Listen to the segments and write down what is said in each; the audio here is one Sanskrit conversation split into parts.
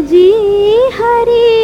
जी हरि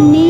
கண்ணீர்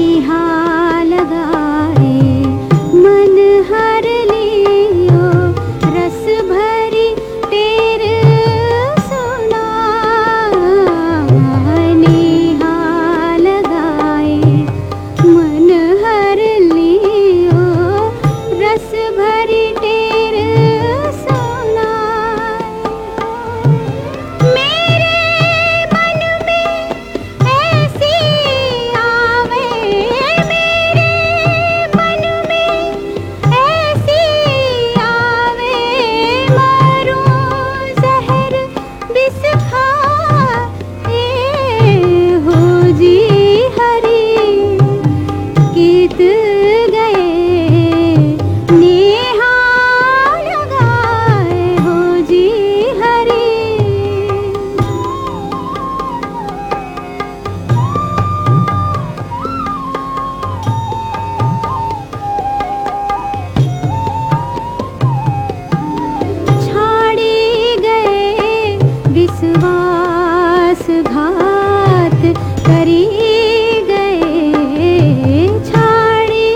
ी गये छाडि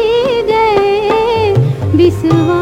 गये विस्वा